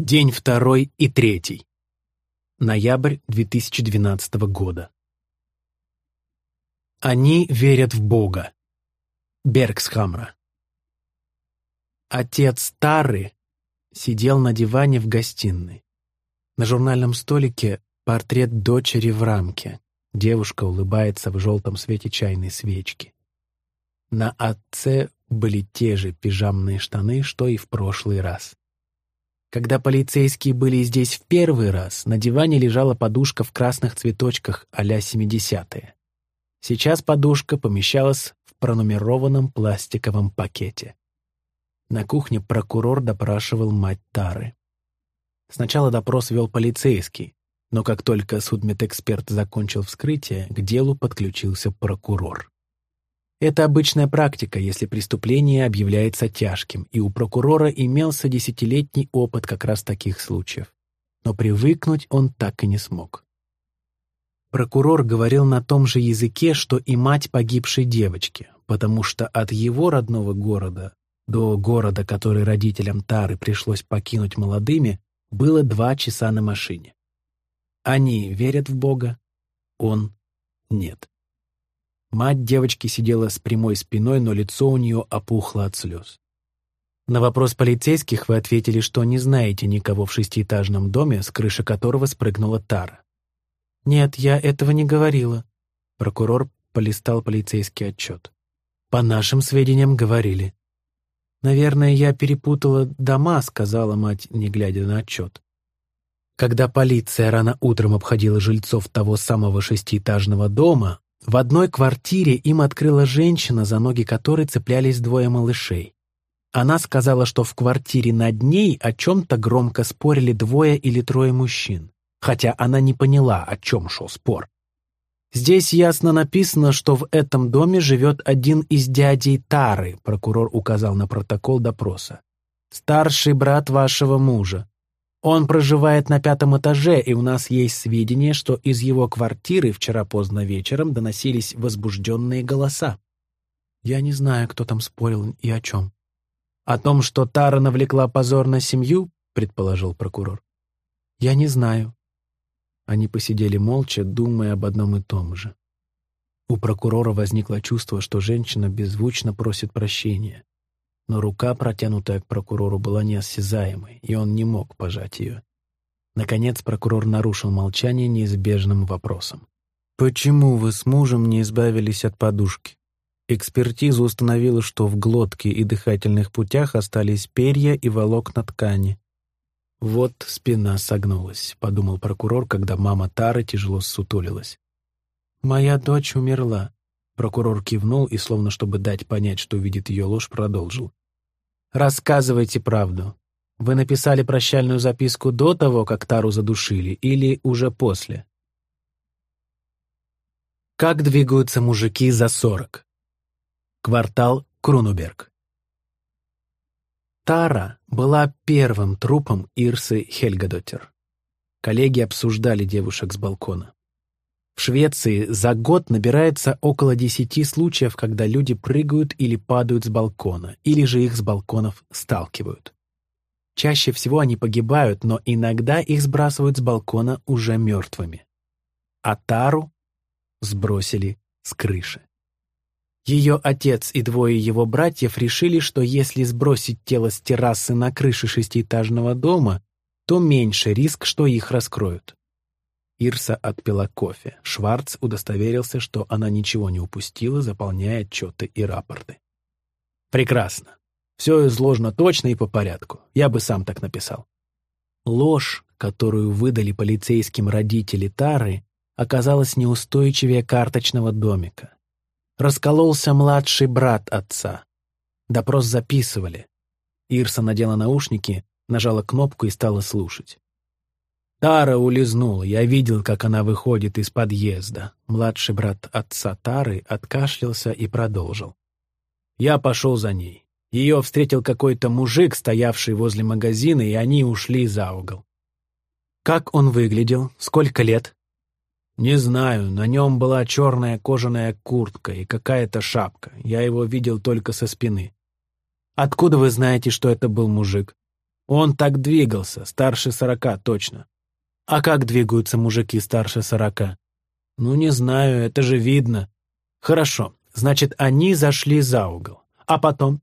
День второй и третий. Ноябрь 2012 года. Они верят в Бога. Бергсхамра. Отец Тары сидел на диване в гостиной. На журнальном столике портрет дочери в рамке. Девушка улыбается в желтом свете чайной свечки. На отце были те же пижамные штаны, что и в прошлый раз. Когда полицейские были здесь в первый раз, на диване лежала подушка в красных цветочках а-ля 70-е. Сейчас подушка помещалась в пронумерованном пластиковом пакете. На кухне прокурор допрашивал мать Тары. Сначала допрос вел полицейский, но как только судмедэксперт закончил вскрытие, к делу подключился прокурор. Это обычная практика, если преступление объявляется тяжким, и у прокурора имелся десятилетний опыт как раз таких случаев. Но привыкнуть он так и не смог. Прокурор говорил на том же языке, что и мать погибшей девочки, потому что от его родного города до города, который родителям Тары пришлось покинуть молодыми, было два часа на машине. Они верят в Бога, он — нет. Мать девочки сидела с прямой спиной, но лицо у нее опухло от слез. На вопрос полицейских вы ответили, что не знаете никого в шестиэтажном доме, с крыши которого спрыгнула Тара. «Нет, я этого не говорила». Прокурор полистал полицейский отчет. «По нашим сведениям, говорили». «Наверное, я перепутала дома», — сказала мать, не глядя на отчет. Когда полиция рано утром обходила жильцов того самого шестиэтажного дома, в одной квартире им открыла женщина, за ноги которой цеплялись двое малышей. Она сказала, что в квартире над ней о чем-то громко спорили двое или трое мужчин, хотя она не поняла, о чем шел спор. «Здесь ясно написано, что в этом доме живет один из дядей Тары», прокурор указал на протокол допроса. «Старший брат вашего мужа. Он проживает на пятом этаже, и у нас есть сведения, что из его квартиры вчера поздно вечером доносились возбужденные голоса. Я не знаю, кто там спорил и о чем. О том, что Тара навлекла позор на семью, предположил прокурор. Я не знаю. Они посидели молча, думая об одном и том же. У прокурора возникло чувство, что женщина беззвучно просит прощения но рука, протянутая к прокурору, была неосязаемой, и он не мог пожать ее. Наконец прокурор нарушил молчание неизбежным вопросом. «Почему вы с мужем не избавились от подушки?» Экспертиза установила, что в глотке и дыхательных путях остались перья и волокна ткани. «Вот спина согнулась», — подумал прокурор, когда мама Тары тяжело ссутулилась. «Моя дочь умерла. Прокурор кивнул и, словно чтобы дать понять, что видит ее ложь, продолжил. «Рассказывайте правду. Вы написали прощальную записку до того, как Тару задушили, или уже после?» Как двигаются мужики за сорок? Квартал Крунуберг. Тара была первым трупом Ирсы Хельгадотер. Коллеги обсуждали девушек с балкона. В Швеции за год набирается около 10 случаев, когда люди прыгают или падают с балкона, или же их с балконов сталкивают. Чаще всего они погибают, но иногда их сбрасывают с балкона уже мертвыми. А Тару сбросили с крыши. Ее отец и двое его братьев решили, что если сбросить тело с террасы на крыше шестиэтажного дома, то меньше риск, что их раскроют. Ирса отпила кофе. Шварц удостоверился, что она ничего не упустила, заполняя отчеты и рапорты. «Прекрасно. Все изложено точно и по порядку. Я бы сам так написал». Ложь, которую выдали полицейским родители Тары, оказалась неустойчивее карточного домика. Раскололся младший брат отца. Допрос записывали. Ирса надела наушники, нажала кнопку и стала слушать. Тара улизнула. Я видел, как она выходит из подъезда. Младший брат отца Тары откашлялся и продолжил. Я пошел за ней. Ее встретил какой-то мужик, стоявший возле магазина, и они ушли за угол. Как он выглядел? Сколько лет? Не знаю, на нем была черная кожаная куртка и какая-то шапка. Я его видел только со спины. Откуда вы знаете, что это был мужик? Он так двигался, старше сорока, точно. А как двигаются мужики старше сорока? Ну, не знаю, это же видно. Хорошо, значит, они зашли за угол. А потом?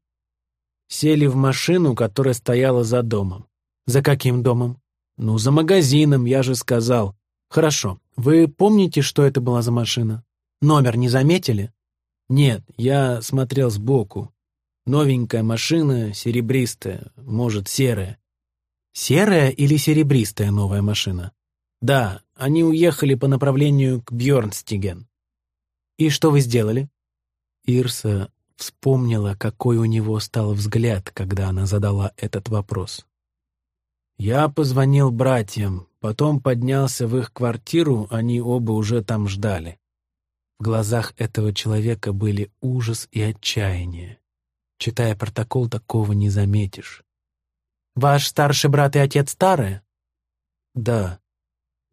Сели в машину, которая стояла за домом. За каким домом? Ну, за магазином, я же сказал. Хорошо, вы помните, что это была за машина? Номер не заметили? Нет, я смотрел сбоку. Новенькая машина, серебристая, может, серая. Серая или серебристая новая машина? Да, они уехали по направлению к Бьорнстиген. И что вы сделали? Ирса вспомнила, какой у него стал взгляд, когда она задала этот вопрос. Я позвонил братьям, потом поднялся в их квартиру, они оба уже там ждали. В глазах этого человека были ужас и отчаяние. Читая протокол, такого не заметишь. Ваш старший брат и отец Тары? Да.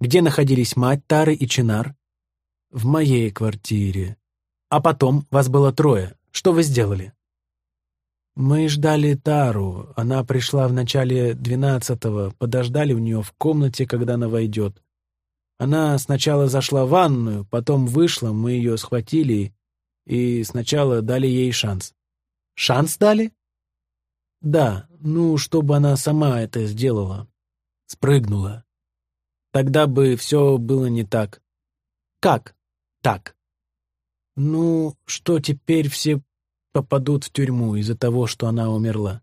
Где находились мать Тары и Чинар? В моей квартире. А потом вас было трое. Что вы сделали? Мы ждали Тару. Она пришла в начале двенадцатого, подождали у нее в комнате, когда она войдет. Она сначала зашла в ванную, потом вышла, мы ее схватили и сначала дали ей шанс. Шанс дали? Да, ну, чтобы она сама это сделала. Спрыгнула. Тогда бы все было не так. Как так? Ну, что теперь все попадут в тюрьму из-за того, что она умерла?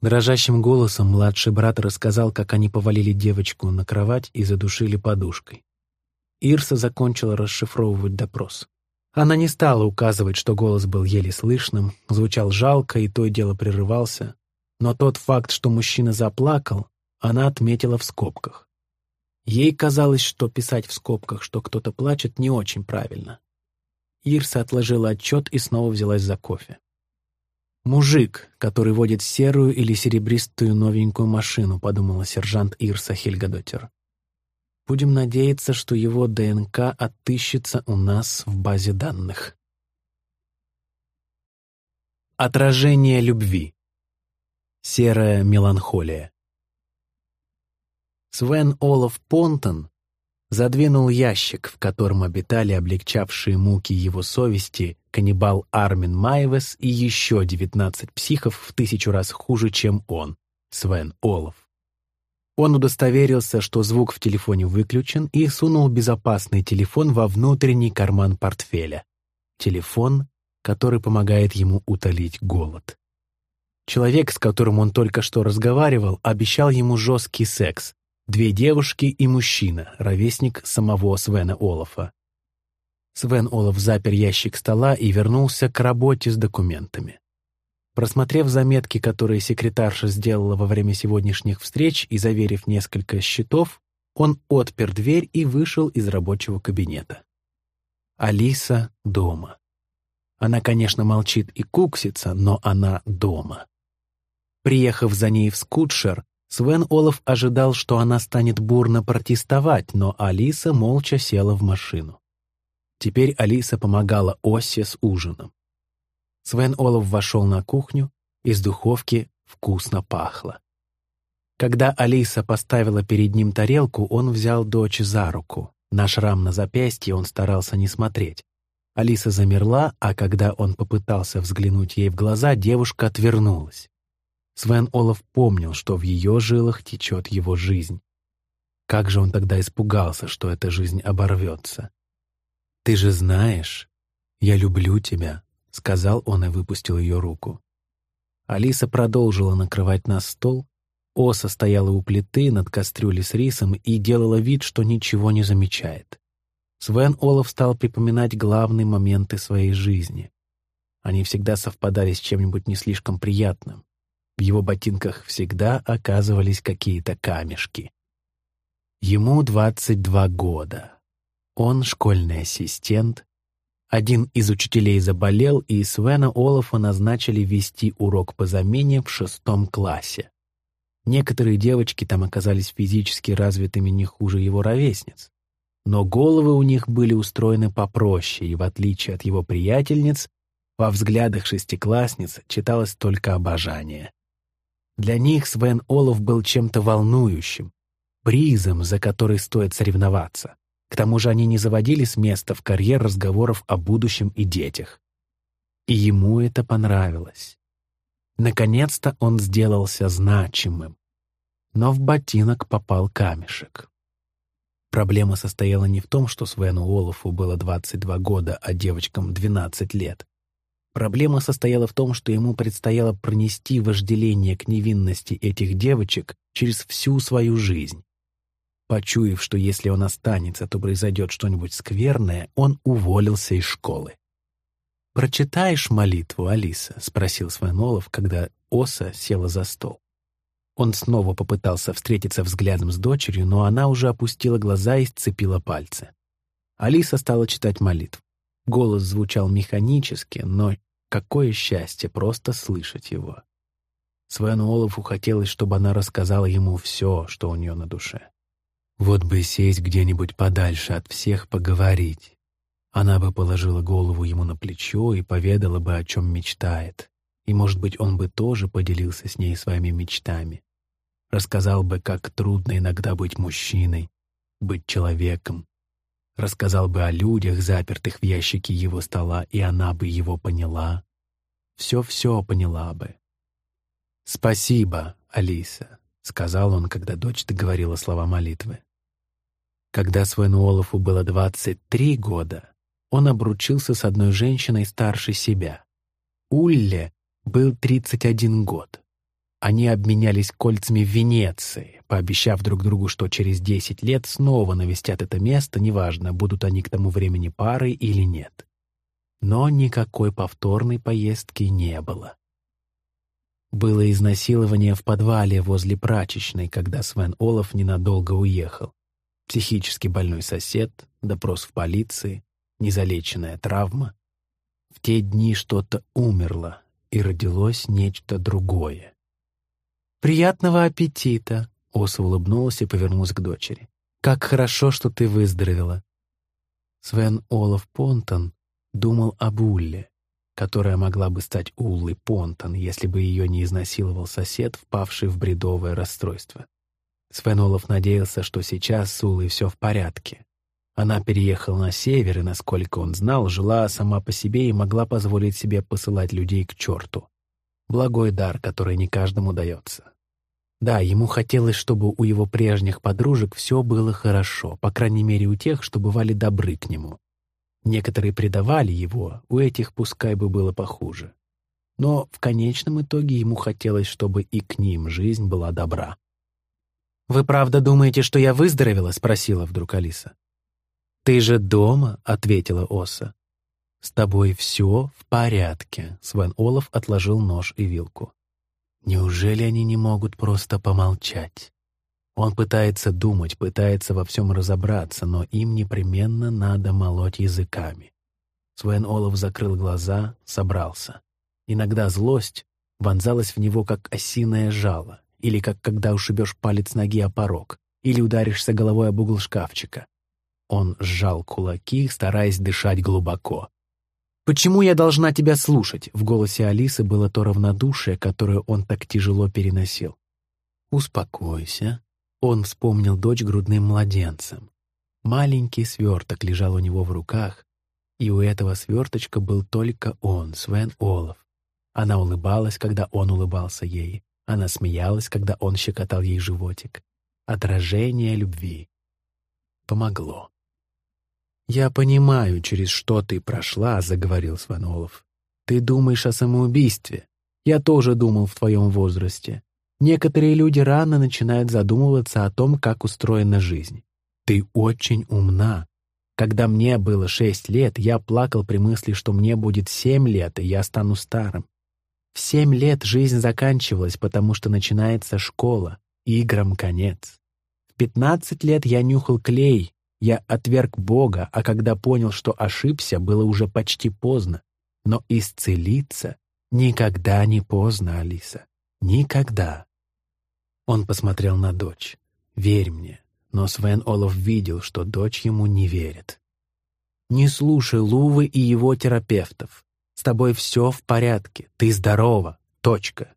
Дрожащим голосом младший брат рассказал, как они повалили девочку на кровать и задушили подушкой. Ирса закончила расшифровывать допрос. Она не стала указывать, что голос был еле слышным, звучал жалко и то и дело прерывался, но тот факт, что мужчина заплакал, она отметила в скобках. Ей казалось, что писать в скобках, что кто-то плачет, не очень правильно. Ирса отложила отчет и снова взялась за кофе. «Мужик, который водит серую или серебристую новенькую машину», — подумала сержант Ирса Хельгадотер. Будем надеяться, что его ДНК отыщется у нас в базе данных. Отражение любви. Серая меланхолия. Свен Олаф Понтон задвинул ящик, в котором обитали облегчавшие муки его совести каннибал Армин Майвес и еще девятнадцать психов в тысячу раз хуже, чем он, Свен Олаф. Он удостоверился, что звук в телефоне выключен, и сунул безопасный телефон во внутренний карман портфеля. Телефон, который помогает ему утолить голод. Человек, с которым он только что разговаривал, обещал ему жесткий секс. Две девушки и мужчина, ровесник самого Свена Олафа. Свен Олаф запер ящик стола и вернулся к работе с документами. Просмотрев заметки, которые секретарша сделала во время сегодняшних встреч и заверив несколько счетов, он отпер дверь и вышел из рабочего кабинета. Алиса дома. Она, конечно, молчит и куксится, но она дома. Приехав за ней в скутшер, Свен Олаф ожидал, что она станет бурно протестовать, но Алиса молча села в машину. Теперь Алиса помогала Осе с ужином. Свен Олов вошел на кухню, из духовки вкусно пахло. Когда Алиса поставила перед ним тарелку, он взял дочь за руку. На шрам на запястье он старался не смотреть. Алиса замерла, а когда он попытался взглянуть ей в глаза, девушка отвернулась. Свен Олаф помнил, что в ее жилах течет его жизнь. Как же он тогда испугался, что эта жизнь оборвется. «Ты же знаешь, я люблю тебя», — сказал он и выпустил ее руку. Алиса продолжила накрывать на стол. Оса стояла у плиты над кастрюлей с рисом и делала вид, что ничего не замечает. Свен Олаф стал припоминать главные моменты своей жизни. Они всегда совпадали с чем-нибудь не слишком приятным. В его ботинках всегда оказывались какие-то камешки. Ему 22 года. Он школьный ассистент, один из учителей заболел, и Свена Олафа назначили вести урок по замене в шестом классе. Некоторые девочки там оказались физически развитыми не хуже его ровесниц. Но головы у них были устроены попроще, и в отличие от его приятельниц, во взглядах шестиклассниц читалось только обожание. Для них Свен Олов был чем-то волнующим, призом, за который стоит соревноваться. К тому же они не заводили с места в карьер разговоров о будущем и детях. И ему это понравилось. Наконец-то он сделался значимым. Но в ботинок попал камешек. Проблема состояла не в том, что Свену Олафу было 22 года, а девочкам 12 лет. Проблема состояла в том, что ему предстояло пронести вожделение к невинности этих девочек через всю свою жизнь. Почуяв, что если он останется, то произойдет что-нибудь скверное, он уволился из школы. «Прочитаешь молитву, Алиса?» — спросил Свенолов, когда Оса села за стол. Он снова попытался встретиться взглядом с дочерью, но она уже опустила глаза и сцепила пальцы. Алиса стала читать молитву. Голос звучал механически, но какое счастье просто слышать его. Свену Олафу хотелось, чтобы она рассказала ему все, что у нее на душе. Вот бы сесть где-нибудь подальше от всех поговорить. Она бы положила голову ему на плечо и поведала бы, о чем мечтает. И, может быть, он бы тоже поделился с ней своими мечтами. Рассказал бы, как трудно иногда быть мужчиной, быть человеком. Рассказал бы о людях, запертых в ящике его стола, и она бы его поняла. Все-все поняла бы. «Спасибо, Алиса», — сказал он, когда дочь договорила слова молитвы. Когда Свену Олафу было 23 года, он обручился с одной женщиной старше себя. Улле был 31 год. Они обменялись кольцами в Венеции, пообещав друг другу, что через 10 лет снова навестят это место, неважно, будут они к тому времени парой или нет. Но никакой повторной поездки не было. Было изнасилование в подвале возле прачечной, когда Свен Олаф ненадолго уехал. Психически больной сосед, допрос в полиции, незалеченная травма. В те дни что-то умерло, и родилось нечто другое. «Приятного аппетита!» — Оса улыбнулась и повернулась к дочери. «Как хорошо, что ты выздоровела!» Свен Олаф Понтон думал об Улле, которая могла бы стать Уллой Понтон, если бы ее не изнасиловал сосед, впавший в бредовое расстройство. Свен Олаф надеялся, что сейчас с Улой все в порядке, она переехала на север и, насколько он знал, жила сама по себе и могла позволить себе посылать людей к черту. Благой дар, который не каждому дается. Да, ему хотелось, чтобы у его прежних подружек все было хорошо, по крайней мере у тех, что бывали добры к нему. Некоторые предавали его, у этих пускай бы было похуже. Но в конечном итоге ему хотелось, чтобы и к ним жизнь была добра. «Вы правда думаете, что я выздоровела?» — спросила вдруг Алиса. «Ты же дома?» — ответила Оса. «С тобой все в порядке», — Свен Олаф отложил нож и вилку. «Неужели они не могут просто помолчать?» Он пытается думать, пытается во всем разобраться, но им непременно надо молоть языками. Свен Олаф закрыл глаза, собрался. Иногда злость вонзалась в него, как осиное жало, или как когда ушибешь палец ноги о порог, или ударишься головой об угол шкафчика. Он сжал кулаки, стараясь дышать глубоко. «Почему я должна тебя слушать?» В голосе Алисы было то равнодушие, которое он так тяжело переносил. «Успокойся». Он вспомнил дочь грудным младенцем. Маленький сверток лежал у него в руках, и у этого сверточка был только он, Свен Олаф. Она улыбалась, когда он улыбался ей. Она смеялась, когда он щекотал ей животик. Отражение любви. Помогло. «Я понимаю, через что ты прошла», — заговорил Сванолов. «Ты думаешь о самоубийстве. Я тоже думал в твоем возрасте. Некоторые люди рано начинают задумываться о том, как устроена жизнь. Ты очень умна. Когда мне было шесть лет, я плакал при мысли, что мне будет семь лет, и я стану старым. В семь лет жизнь заканчивалась, потому что начинается школа, играм конец. В пятнадцать лет я нюхал клей, я отверг Бога, а когда понял, что ошибся, было уже почти поздно. Но исцелиться никогда не поздно, Алиса. Никогда. Он посмотрел на дочь. «Верь мне». Но Свен Олаф видел, что дочь ему не верит. «Не слушай Лувы и его терапевтов. С тобой все в порядке. Ты здорова. Точка».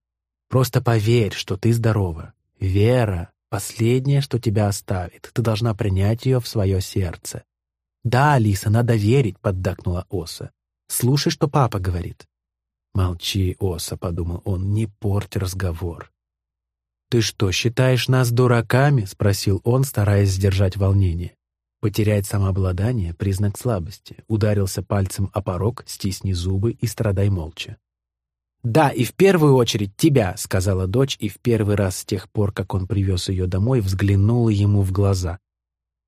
Просто поверь, что ты здорова. Вера — последнее, что тебя оставит. Ты должна принять ее в свое сердце. «Да, Алиса, надо верить», — поддакнула Оса. «Слушай, что папа говорит». «Молчи, Оса», — подумал он, — «не порть разговор». «Ты что, считаешь нас дураками?» — спросил он, стараясь сдержать волнение. Потерять самообладание — признак слабости. Ударился пальцем о порог, стисни зубы и страдай молча. «Да, и в первую очередь тебя», — сказала дочь, и в первый раз с тех пор, как он привез ее домой, взглянула ему в глаза.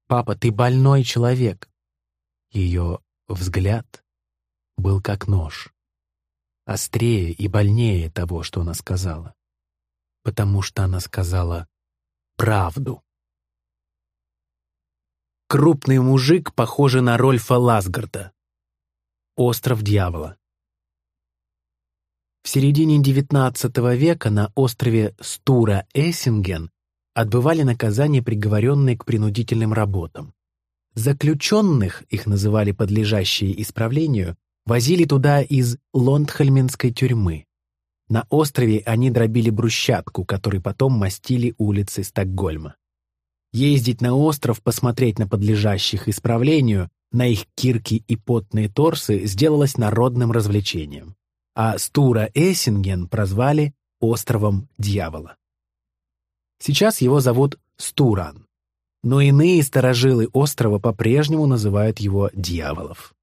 «Папа, ты больной человек». Ее взгляд был как нож. Острее и больнее того, что она сказала. Потому что она сказала правду. Крупный мужик, похожий на Рольфа Ласгарда. Остров дьявола. В середине XIX века на острове Стура-Эссинген отбывали наказание приговоренные к принудительным работам. Заключенных, их называли подлежащие исправлению, возили туда из Лондхельменской тюрьмы. На острове они дробили брусчатку, которой потом мастили улицы Стокгольма. Ездить на остров, посмотреть на подлежащих исправлению, на их кирки и потные торсы сделалось народным развлечением. А Стура Эссинген прозвали «островом дьявола». Сейчас его зовут Стуран, но иные сторожилы острова по-прежнему называют его «дьяволов».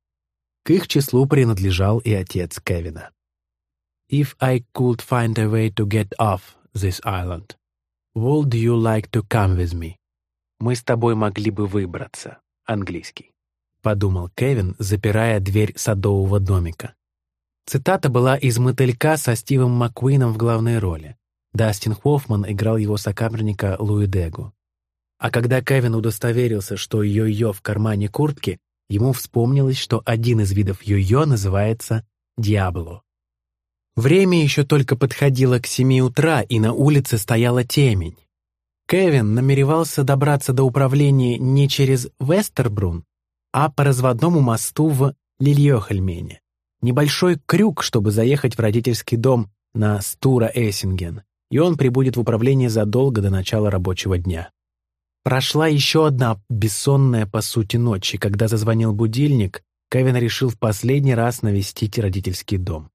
К их числу принадлежал и отец Кевина. «If I could find a way to get off this island, would you like to come with me?» Мы с тобой могли бы выбраться. Английский. Подумал Кевин, запирая дверь садового домика. Цитата была из «Мотылька» со Стивом Маккуином в главной роли. Дастин Хоффман играл его сокамерника Луи Дегу. А когда Кевин удостоверился, что йо-йо в кармане куртки, ему вспомнилось, что один из видов йо-йо называется «Диабло». Время еще только подходило к семи утра, и на улице стояла темень. Кевин намеревался добраться до управления не через Вестербрун, а по разводному мосту в Лильёхельмене. Небольшой крюк, чтобы заехать в родительский дом на Стура-Эссинген, и он прибудет в управление задолго до начала рабочего дня. Прошла еще одна бессонная, по сути, ночь, и когда зазвонил будильник, Кевин решил в последний раз навестить родительский дом.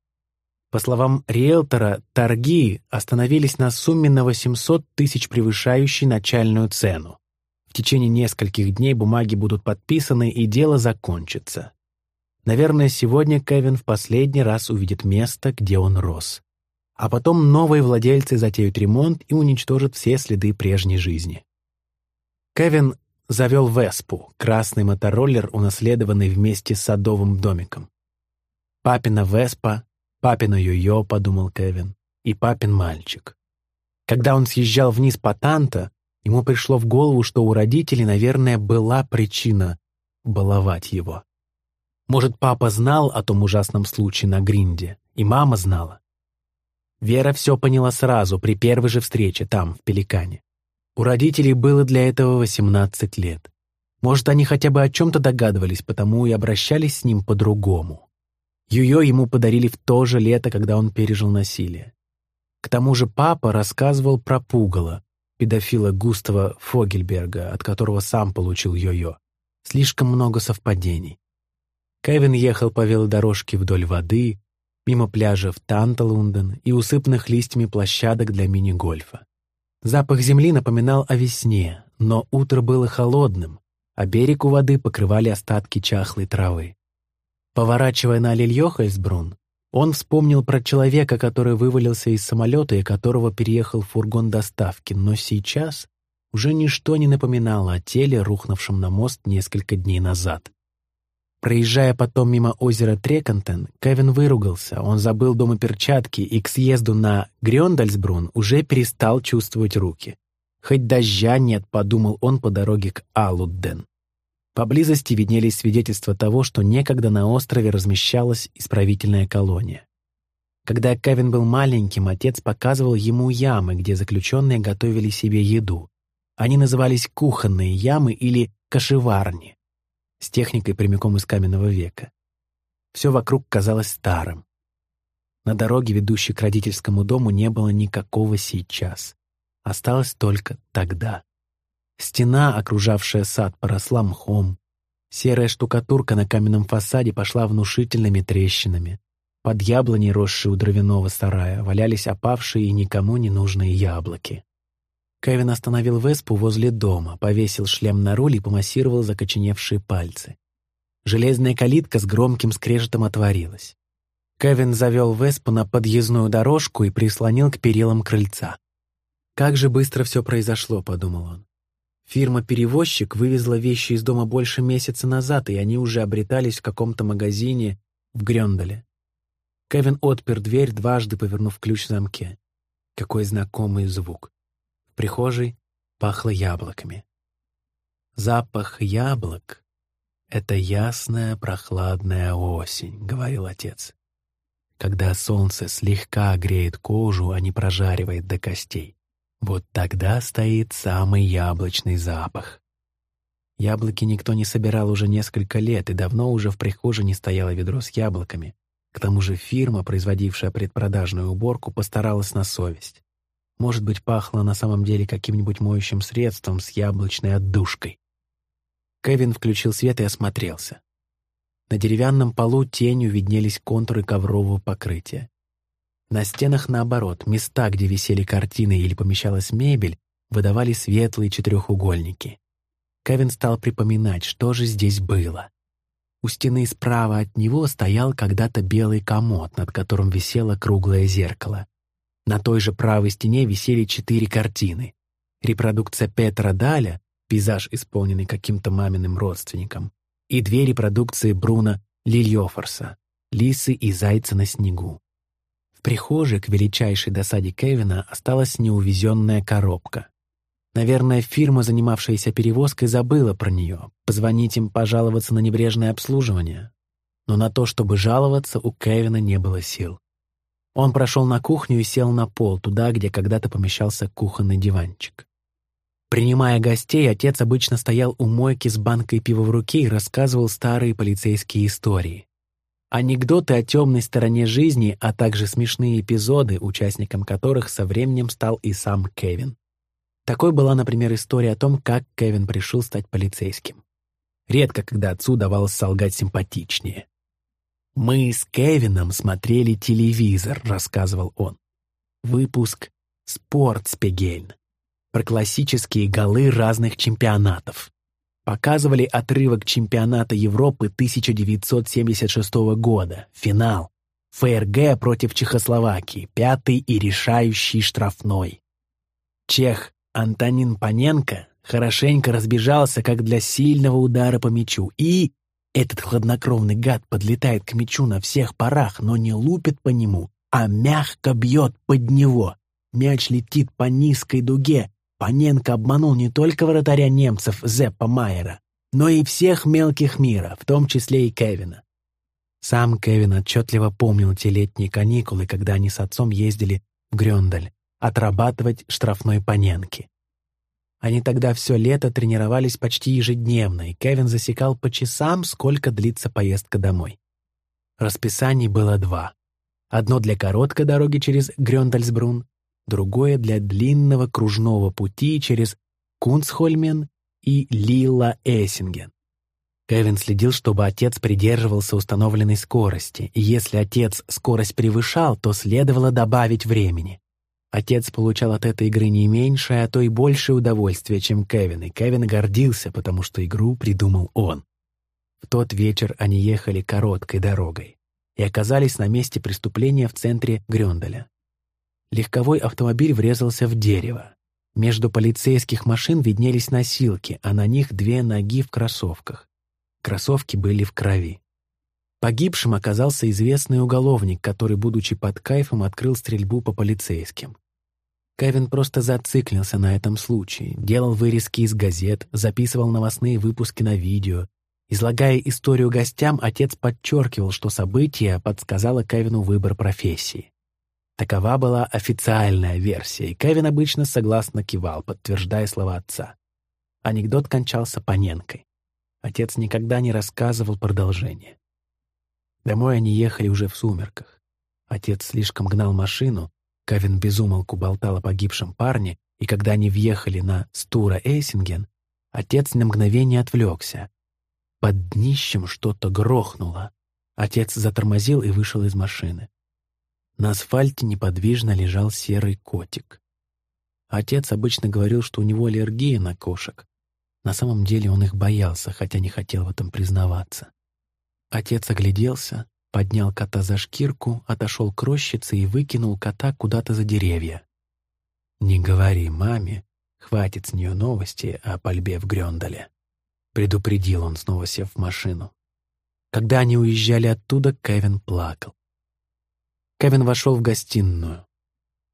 По словам риэлтора, торги остановились на сумме на 800 тысяч превышающей начальную цену. В течение нескольких дней бумаги будут подписаны и дело закончится. Наверное, сегодня Кевин в последний раз увидит место, где он рос. А потом новые владельцы затеют ремонт и уничтожат все следы прежней жизни. Кевин завел Веспу, красный мотороллер, унаследованный вместе с садовым домиком. Папина Веспа Папина йо-йо, подумал Кевин, и папин мальчик. Когда он съезжал вниз по Танто, ему пришло в голову, что у родителей, наверное, была причина баловать его. Может, папа знал о том ужасном случае на Гринде, и мама знала. Вера все поняла сразу, при первой же встрече, там, в Пеликане. У родителей было для этого 18 лет. Может, они хотя бы о чем-то догадывались, потому и обращались с ним по-другому. Ее ему подарили в то же лето, когда он пережил насилие. К тому же папа рассказывал про пугало, педофила Густава Фогельберга, от которого сам получил йо-йо. Слишком много совпадений. Кевин ехал по велодорожке вдоль воды, мимо пляжа в Танталунден и усыпанных листьями площадок для мини-гольфа. Запах земли напоминал о весне, но утро было холодным, а берег у воды покрывали остатки чахлой травы. Поворачивая на Лильёхальсбрун, он вспомнил про человека, который вывалился из самолета и которого переехал фургон доставки, но сейчас уже ничто не напоминало о теле, рухнувшем на мост несколько дней назад. Проезжая потом мимо озера Трекантен, Кевин выругался, он забыл дома перчатки и к съезду на Грёндальсбрун уже перестал чувствовать руки. «Хоть дождя нет», — подумал он по дороге к Алудден. Поблизости виднелись свидетельства того, что некогда на острове размещалась исправительная колония. Когда Кевин был маленьким, отец показывал ему ямы, где заключенные готовили себе еду. Они назывались кухонные ямы или кошеварни, с техникой прямиком из каменного века. Все вокруг казалось старым. На дороге, ведущей к родительскому дому, не было никакого сейчас. Осталось только тогда. Стена, окружавшая сад, поросла мхом. Серая штукатурка на каменном фасаде пошла внушительными трещинами. Под яблоней, росшей у дровяного сарая, валялись опавшие и никому не нужные яблоки. Кевин остановил Веспу возле дома, повесил шлем на руль и помассировал закоченевшие пальцы. Железная калитка с громким скрежетом отворилась. Кевин завел Веспу на подъездную дорожку и прислонил к перилам крыльца. «Как же быстро все произошло», — подумал он. Фирма-перевозчик вывезла вещи из дома больше месяца назад, и они уже обретались в каком-то магазине в Грёндале. Кевин отпер дверь, дважды повернув ключ в замке. Какой знакомый звук. В прихожей пахло яблоками. «Запах яблок — это ясная прохладная осень», — говорил отец. «Когда солнце слегка греет кожу, а не прожаривает до костей. Вот тогда стоит самый яблочный запах. Яблоки никто не собирал уже несколько лет, и давно уже в прихожей не стояло ведро с яблоками. К тому же фирма, производившая предпродажную уборку, постаралась на совесть. Может быть, пахло на самом деле каким-нибудь моющим средством с яблочной отдушкой. Кевин включил свет и осмотрелся. На деревянном полу тенью виднелись контуры коврового покрытия. На стенах, наоборот, места, где висели картины или помещалась мебель, выдавали светлые четырехугольники. Кевин стал припоминать, что же здесь было. У стены справа от него стоял когда-то белый комод, над которым висело круглое зеркало. На той же правой стене висели четыре картины. Репродукция Петра Даля, пейзаж, исполненный каким-то маминым родственником, и две репродукции Бруна Лильофорса «Лисы и зайцы на снегу» прихожей к величайшей досаде Кевина осталась неувезенная коробка. Наверное, фирма, занимавшаяся перевозкой, забыла про нее. Позвонить им пожаловаться на небрежное обслуживание. Но на то, чтобы жаловаться, у Кевина не было сил. Он прошел на кухню и сел на пол, туда, где когда-то помещался кухонный диванчик. Принимая гостей, отец обычно стоял у мойки с банкой пива в руке и рассказывал старые полицейские истории. Анекдоты о темной стороне жизни, а также смешные эпизоды, участником которых со временем стал и сам Кевин. Такой была, например, история о том, как Кевин пришел стать полицейским. Редко, когда отцу давалось солгать симпатичнее. «Мы с Кевином смотрели телевизор», — рассказывал он. Выпуск «Спортспегельн» про классические голы разных чемпионатов показывали отрывок чемпионата Европы 1976 года, финал. ФРГ против Чехословакии, пятый и решающий штрафной. Чех Антонин Паненко хорошенько разбежался, как для сильного удара по мячу, и этот хладнокровный гад подлетает к мячу на всех парах, но не лупит по нему, а мягко бьет под него. Мяч летит по низкой дуге, Паненко обманул не только вратаря немцев Зеппа Майера, но и всех мелких мира, в том числе и Кевина. Сам Кевин отчетливо помнил те летние каникулы, когда они с отцом ездили в Грёндаль отрабатывать штрафной Паненки. Они тогда все лето тренировались почти ежедневно, и Кевин засекал по часам, сколько длится поездка домой. Расписаний было два. Одно для короткой дороги через Грёндальсбрун, другое для длинного кружного пути через Кунцхольмен и Лила Эссинген. Кевин следил, чтобы отец придерживался установленной скорости, и если отец скорость превышал, то следовало добавить времени. Отец получал от этой игры не меньшее, а то и большее удовольствие, чем Кевин, и Кевин гордился, потому что игру придумал он. В тот вечер они ехали короткой дорогой и оказались на месте преступления в центре Грёнделя. Легковой автомобиль врезался в дерево. Между полицейских машин виднелись носилки, а на них две ноги в кроссовках. Кроссовки были в крови. Погибшим оказался известный уголовник, который, будучи под кайфом, открыл стрельбу по полицейским. Кевин просто зациклился на этом случае, делал вырезки из газет, записывал новостные выпуски на видео. Излагая историю гостям, отец подчеркивал, что событие подсказало Кевину выбор профессии. Такова была официальная версия, и Кевин обычно согласно кивал, подтверждая слова отца. Анекдот кончался Паненкой. Отец никогда не рассказывал продолжение. Домой они ехали уже в сумерках. Отец слишком гнал машину, Кевин безумолку болтал о погибшем парне, и когда они въехали на Стура Эйсинген, отец на мгновение отвлекся. Под днищем что-то грохнуло. Отец затормозил и вышел из машины. На асфальте неподвижно лежал серый котик. Отец обычно говорил, что у него аллергия на кошек. На самом деле он их боялся, хотя не хотел в этом признаваться. Отец огляделся, поднял кота за шкирку, отошел к рощице и выкинул кота куда-то за деревья. «Не говори маме, хватит с нее новости о пальбе в Грёндале», — предупредил он, снова сев в машину. Когда они уезжали оттуда, Кевин плакал. Кевин вошел в гостиную.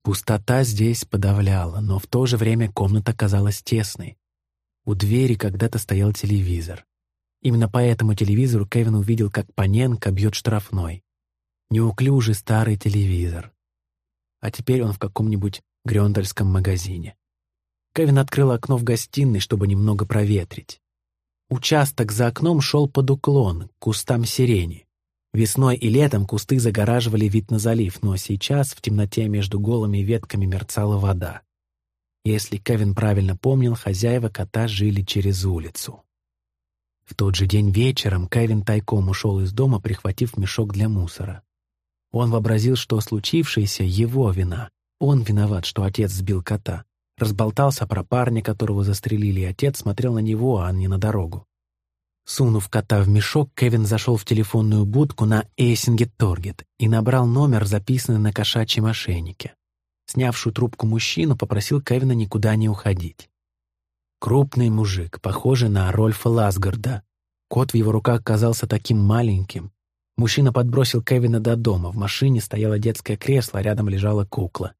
Пустота здесь подавляла, но в то же время комната казалась тесной. У двери когда-то стоял телевизор. Именно по этому телевизору Кевин увидел, как Паненко бьет штрафной. Неуклюжий старый телевизор. А теперь он в каком-нибудь грёндальском магазине. Кевин открыл окно в гостиной, чтобы немного проветрить. Участок за окном шел под уклон, к кустам сирени. Весной и летом кусты загораживали вид на залив, но сейчас в темноте между голыми ветками мерцала вода. Если Кевин правильно помнил, хозяева кота жили через улицу. В тот же день вечером Кевин тайком ушел из дома, прихватив мешок для мусора. Он вообразил, что случившееся — его вина. Он виноват, что отец сбил кота. Разболтался про парня, которого застрелили, и отец смотрел на него, а не на дорогу. Сунув кота в мешок, Кевин зашел в телефонную будку на Эйсингет Торгет и набрал номер, записанный на кошачьей мошеннике. Снявшую трубку мужчину попросил Кевина никуда не уходить. Крупный мужик, похожий на Рольфа Ласгарда. Кот в его руках казался таким маленьким. Мужчина подбросил Кевина до дома. В машине стояло детское кресло, а рядом лежала кукла.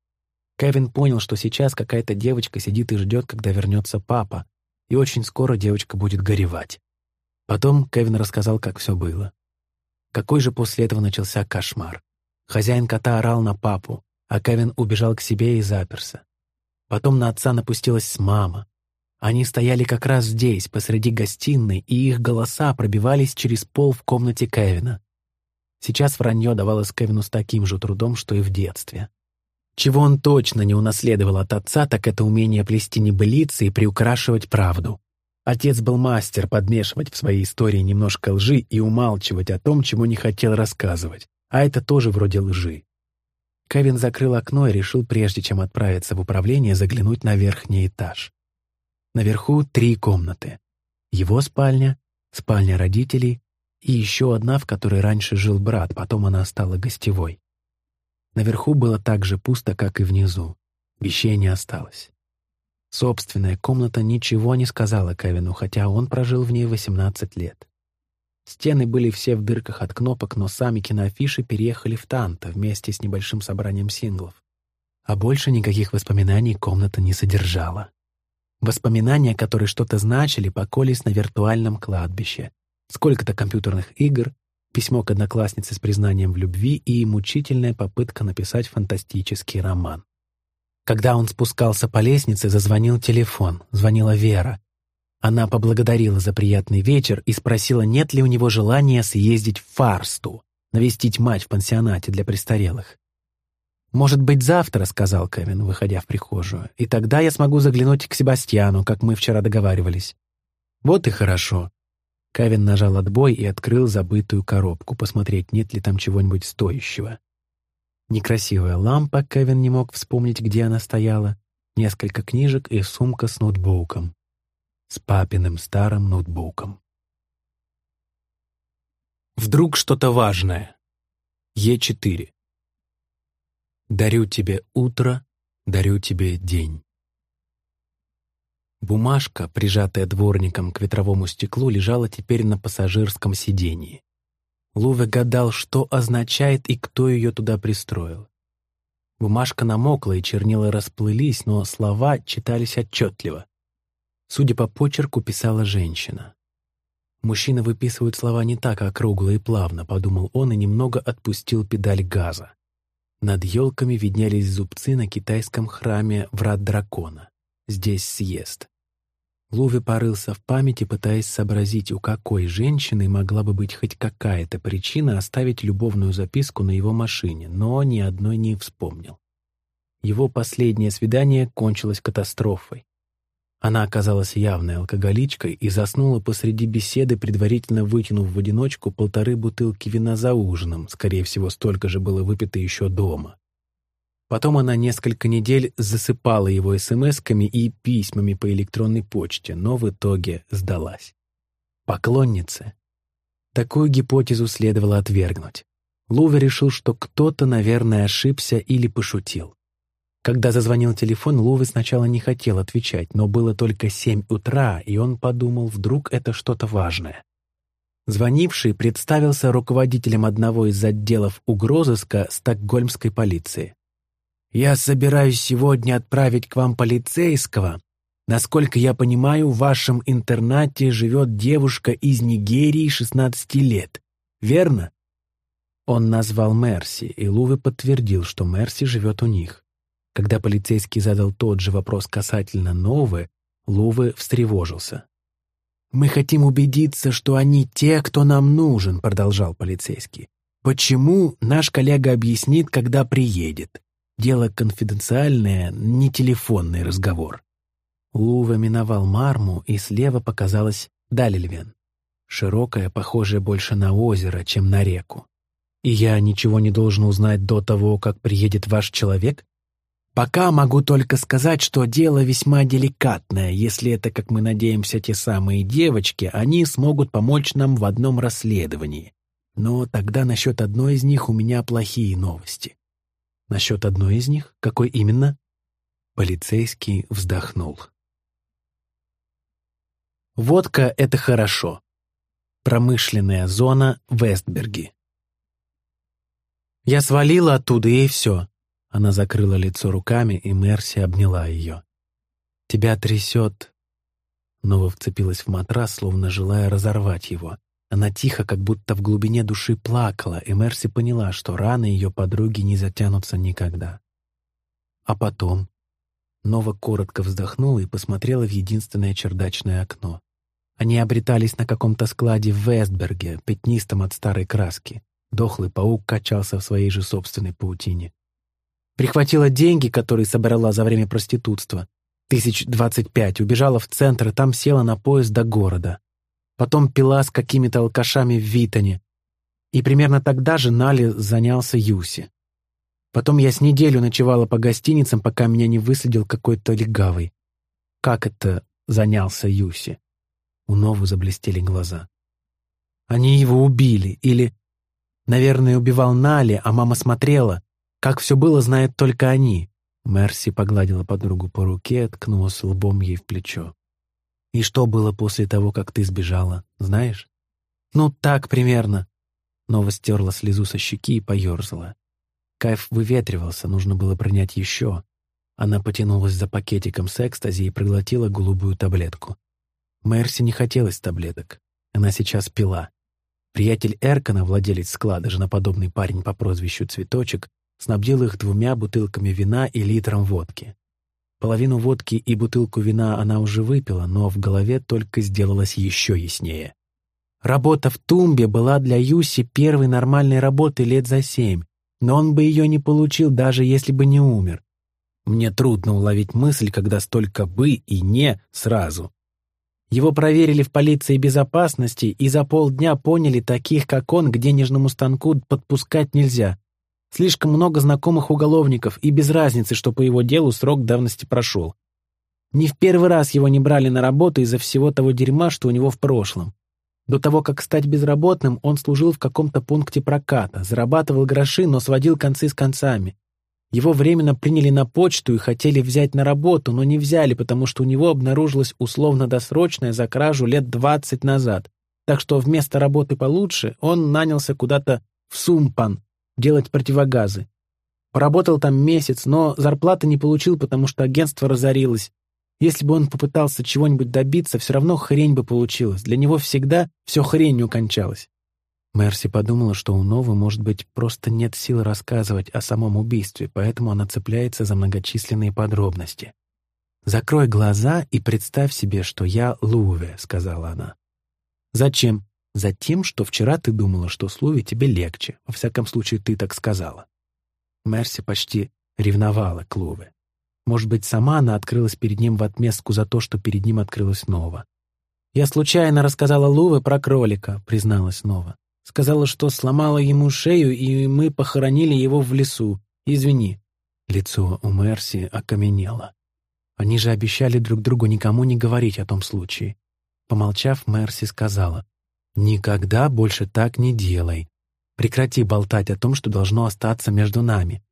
Кевин понял, что сейчас какая-то девочка сидит и ждет, когда вернется папа, и очень скоро девочка будет горевать. Потом Кевин рассказал, как все было. Какой же после этого начался кошмар. Хозяин кота орал на папу, а Кевин убежал к себе и заперся. Потом на отца напустилась мама. Они стояли как раз здесь, посреди гостиной, и их голоса пробивались через пол в комнате Кевина. Сейчас вранье давалось Кевину с таким же трудом, что и в детстве. Чего он точно не унаследовал от отца, так это умение плести небылицы и приукрашивать правду. Отец был мастер подмешивать в своей истории немножко лжи и умалчивать о том, чему не хотел рассказывать. А это тоже вроде лжи. Кевин закрыл окно и решил, прежде чем отправиться в управление, заглянуть на верхний этаж. Наверху три комнаты. Его спальня, спальня родителей и еще одна, в которой раньше жил брат, потом она стала гостевой. Наверху было так же пусто, как и внизу. Вещей не осталось. Собственная комната ничего не сказала Кевину, хотя он прожил в ней 18 лет. Стены были все в дырках от кнопок, но сами киноафиши переехали в Танто вместе с небольшим собранием синглов. А больше никаких воспоминаний комната не содержала. Воспоминания, которые что-то значили, поколись на виртуальном кладбище. Сколько-то компьютерных игр, письмо к однокласснице с признанием в любви и мучительная попытка написать фантастический роман. Когда он спускался по лестнице, зазвонил телефон. Звонила Вера. Она поблагодарила за приятный вечер и спросила, нет ли у него желания съездить в Фарсту, навестить мать в пансионате для престарелых. «Может быть, завтра», — сказал Кевин, выходя в прихожую, «и тогда я смогу заглянуть к Себастьяну, как мы вчера договаривались». «Вот и хорошо». Кевин нажал отбой и открыл забытую коробку, посмотреть, нет ли там чего-нибудь стоящего. Некрасивая лампа, Кевин не мог вспомнить, где она стояла, несколько книжек и сумка с ноутбуком с папиным старым ноутбуком. Вдруг что-то важное. Е4. Дарю тебе утро, дарю тебе день. Бумажка, прижатая дворником к ветровому стеклу, лежала теперь на пассажирском сидении. Луве гадал, что означает и кто ее туда пристроил. Бумажка намокла, и чернила расплылись, но слова читались отчетливо. Судя по почерку, писала женщина. «Мужчины выписывают слова не так округло и плавно», — подумал он и немного отпустил педаль газа. Над елками виднелись зубцы на китайском храме врат дракона. Здесь съезд. Луви порылся в памяти, пытаясь сообразить, у какой женщины могла бы быть хоть какая-то причина оставить любовную записку на его машине, но ни одной не вспомнил. Его последнее свидание кончилось катастрофой. Она оказалась явной алкоголичкой и заснула посреди беседы, предварительно вытянув в одиночку полторы бутылки вина за ужином, скорее всего, столько же было выпито еще дома. Потом она несколько недель засыпала его смс-ками и письмами по электронной почте, но в итоге сдалась. Поклонница. Такую гипотезу следовало отвергнуть. Луве решил, что кто-то, наверное, ошибся или пошутил. Когда зазвонил телефон, Луве сначала не хотел отвечать, но было только семь утра, и он подумал, вдруг это что-то важное. Звонивший представился руководителем одного из отделов угрозыска стокгольмской полиции. «Я собираюсь сегодня отправить к вам полицейского. Насколько я понимаю, в вашем интернате живет девушка из Нигерии 16 лет. Верно?» Он назвал Мерси, и Луве подтвердил, что Мерси живет у них. Когда полицейский задал тот же вопрос касательно Новы, Лувы встревожился. «Мы хотим убедиться, что они те, кто нам нужен», — продолжал полицейский. «Почему наш коллега объяснит, когда приедет? Дело конфиденциальное, не телефонный разговор». Лува миновал Марму, и слева показалась Далильвен. Широкая, похожая больше на озеро, чем на реку. «И я ничего не должен узнать до того, как приедет ваш человек?» Пока могу только сказать, что дело весьма деликатное. Если это, как мы надеемся, те самые девочки, они смогут помочь нам в одном расследовании. Но тогда насчет одной из них у меня плохие новости. Насчет одной из них? Какой именно? Полицейский вздохнул. Водка — это хорошо. Промышленная зона Вестберги. Я свалила оттуда, и все. Она закрыла лицо руками, и Мерси обняла ее. «Тебя трясет...» Нова вцепилась в матрас, словно желая разорвать его. Она тихо, как будто в глубине души плакала, и Мерси поняла, что раны ее подруги не затянутся никогда. А потом... Нова коротко вздохнула и посмотрела в единственное чердачное окно. Они обретались на каком-то складе в Вестберге, пятнистом от старой краски. Дохлый паук качался в своей же собственной паутине. Прихватила деньги, которые собрала за время проститутства. Тысяч двадцать пять. Убежала в центр и там села на поезд до города. Потом пила с какими-то алкашами в Витоне. И примерно тогда же Нали занялся Юси. Потом я с неделю ночевала по гостиницам, пока меня не высадил какой-то легавый. Как это занялся Юси? У Нову заблестели глаза. Они его убили, или... Наверное, убивал Нали, а мама смотрела, как все было, знают только они. Мерси погладила подругу по руке, ткнулась лбом ей в плечо. «И что было после того, как ты сбежала, знаешь?» «Ну, так примерно». Нова стерла слезу со щеки и поерзала. Кайф выветривался, нужно было принять еще. Она потянулась за пакетиком с экстази и проглотила голубую таблетку. Мерси не хотелось таблеток. Она сейчас пила. Приятель Эркана, владелец склада, женоподобный парень по прозвищу Цветочек, снабдил их двумя бутылками вина и литром водки. Половину водки и бутылку вина она уже выпила, но в голове только сделалось еще яснее. Работа в тумбе была для Юси первой нормальной работой лет за семь, но он бы ее не получил, даже если бы не умер. Мне трудно уловить мысль, когда столько «бы» и «не» сразу. Его проверили в полиции безопасности и за полдня поняли, таких как он к денежному станку подпускать нельзя. Слишком много знакомых уголовников, и без разницы, что по его делу срок давности прошел. Не в первый раз его не брали на работу из-за всего того дерьма, что у него в прошлом. До того, как стать безработным, он служил в каком-то пункте проката, зарабатывал гроши, но сводил концы с концами. Его временно приняли на почту и хотели взять на работу, но не взяли, потому что у него обнаружилась условно-досрочная за кражу лет 20 назад. Так что вместо работы получше он нанялся куда-то в Сумпан, делать противогазы. Поработал там месяц, но зарплаты не получил, потому что агентство разорилось. Если бы он попытался чего-нибудь добиться, все равно хрень бы получилась. Для него всегда все хренью кончалось. Мерси подумала, что у Новы, может быть, просто нет сил рассказывать о самом убийстве, поэтому она цепляется за многочисленные подробности. «Закрой глаза и представь себе, что я Луве», — сказала она. «Зачем?» «Затем, что вчера ты думала, что с Луви тебе легче. Во всяком случае, ты так сказала». Мерси почти ревновала к. Может быть, сама она открылась перед ним в отместку за то, что перед ним открылась Нова. «Я случайно рассказала Луве про кролика», — призналась Нова. «Сказала, что сломала ему шею, и мы похоронили его в лесу. Извини». Лицо у Мерси окаменело. Они же обещали друг другу никому не говорить о том случае. Помолчав, Мерси сказала, «Никогда больше так не делай. Прекрати болтать о том, что должно остаться между нами.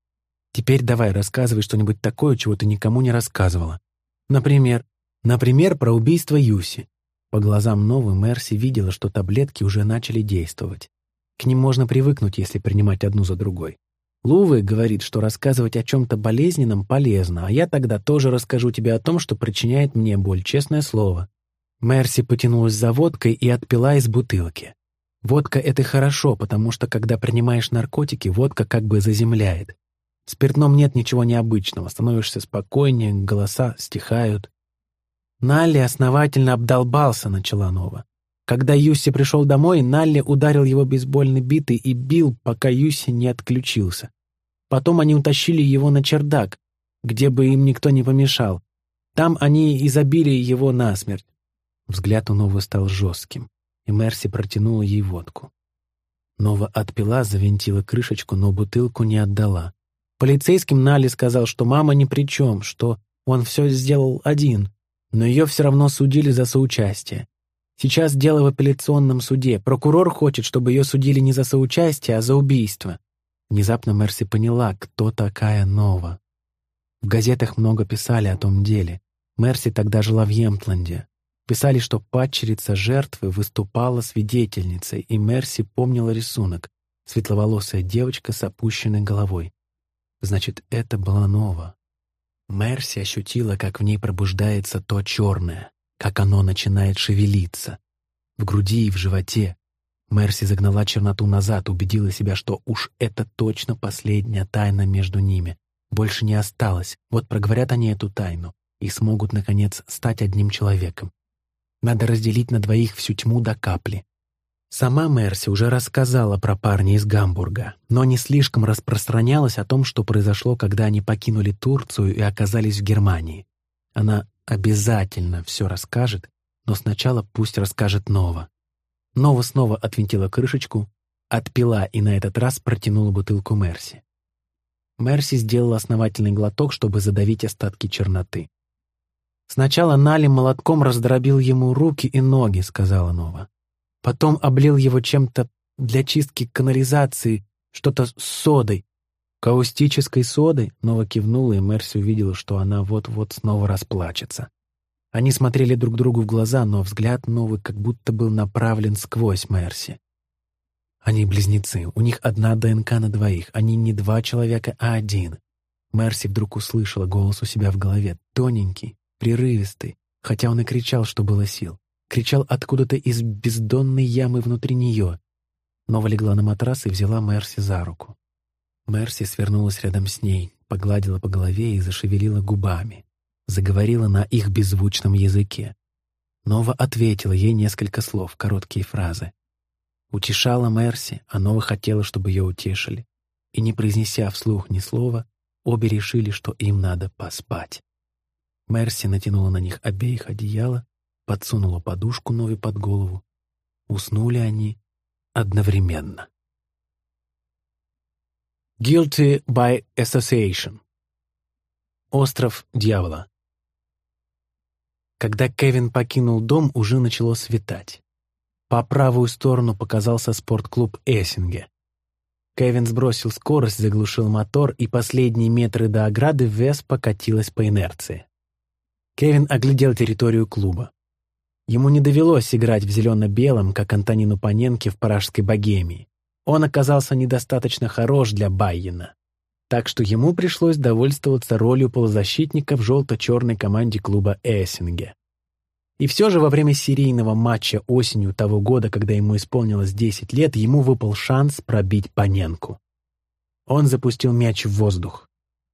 Теперь давай рассказывай что-нибудь такое, чего ты никому не рассказывала. Например, например, про убийство Юси. По глазам новой Мерси видела, что таблетки уже начали действовать. К ним можно привыкнуть, если принимать одну за другой. Лувы говорит, что рассказывать о чем-то болезненном полезно, а я тогда тоже расскажу тебе о том, что причиняет мне боль, честное слово. Мерси потянулась за водкой и отпила из бутылки. Водка — это хорошо, потому что, когда принимаешь наркотики, водка как бы заземляет. В спиртном нет ничего необычного, становишься спокойнее, голоса стихают. Налли основательно обдолбался, начала Нова. Когда Юси пришел домой, Налли ударил его бейсбольной битой и бил, пока Юси не отключился. Потом они утащили его на чердак, где бы им никто не помешал. Там они и забили его насмерть. Взгляд у Новы стал жестким, и Мерси протянула ей водку. Нова отпила, завинтила крышечку, но бутылку не отдала. Полицейским Налли сказал, что мама ни при чем, что он все сделал один но ее все равно судили за соучастие. Сейчас дело в апелляционном суде. Прокурор хочет, чтобы ее судили не за соучастие, а за убийство. Внезапно Мерси поняла, кто такая Нова. В газетах много писали о том деле. Мерси тогда жила в Емтланде. Писали, что падчерица жертвы выступала свидетельницей, и Мерси помнила рисунок. Светловолосая девочка с опущенной головой. Значит, это была Нова. Мерси ощутила, как в ней пробуждается то черное, как оно начинает шевелиться. В груди и в животе. Мерси загнала черноту назад, убедила себя, что уж это точно последняя тайна между ними. Больше не осталось. Вот проговорят они эту тайну и смогут, наконец, стать одним человеком. Надо разделить на двоих всю тьму до капли. Сама Мерси уже рассказала про парня из Гамбурга, но не слишком распространялась о том, что произошло, когда они покинули Турцию и оказались в Германии. Она обязательно все расскажет, но сначала пусть расскажет Нова. Нова снова отвинтила крышечку, отпила и на этот раз протянула бутылку Мерси. Мерси сделала основательный глоток, чтобы задавить остатки черноты. «Сначала Нали молотком раздробил ему руки и ноги», — сказала Нова. Потом облил его чем-то для чистки канализации, что-то с содой. Каустической содой Нова кивнула, и Мерси увидела, что она вот-вот снова расплачется. Они смотрели друг другу в глаза, но взгляд Новый как будто был направлен сквозь Мерси. Они близнецы, у них одна ДНК на двоих, они не два человека, а один. Мерси вдруг услышала голос у себя в голове, тоненький, прерывистый, хотя он и кричал, что было сил кричал откуда-то из бездонной ямы внутри нее. Нова легла на матрас и взяла Мерси за руку. Мерси свернулась рядом с ней, погладила по голове и зашевелила губами. Заговорила на их беззвучном языке. Нова ответила ей несколько слов, короткие фразы. Утешала Мерси, а Нова хотела, чтобы ее утешили. И не произнеся вслух ни слова, обе решили, что им надо поспать. Мерси натянула на них обеих одеяло, подсунула подушку Нови под голову. Уснули они одновременно. Guilty by Association. Остров Дьявола. Когда Кевин покинул дом, уже начало светать. По правую сторону показался спортклуб Эссинге. Кевин сбросил скорость, заглушил мотор, и последние метры до ограды Вес покатилась по инерции. Кевин оглядел территорию клуба. Ему не довелось играть в зелено-белом, как Антонину Паненке в «Пражской богемии». Он оказался недостаточно хорош для Байена. Так что ему пришлось довольствоваться ролью полузащитника в желто-черной команде клуба Эссинге. И все же во время серийного матча осенью того года, когда ему исполнилось 10 лет, ему выпал шанс пробить Паненку. Он запустил мяч в воздух.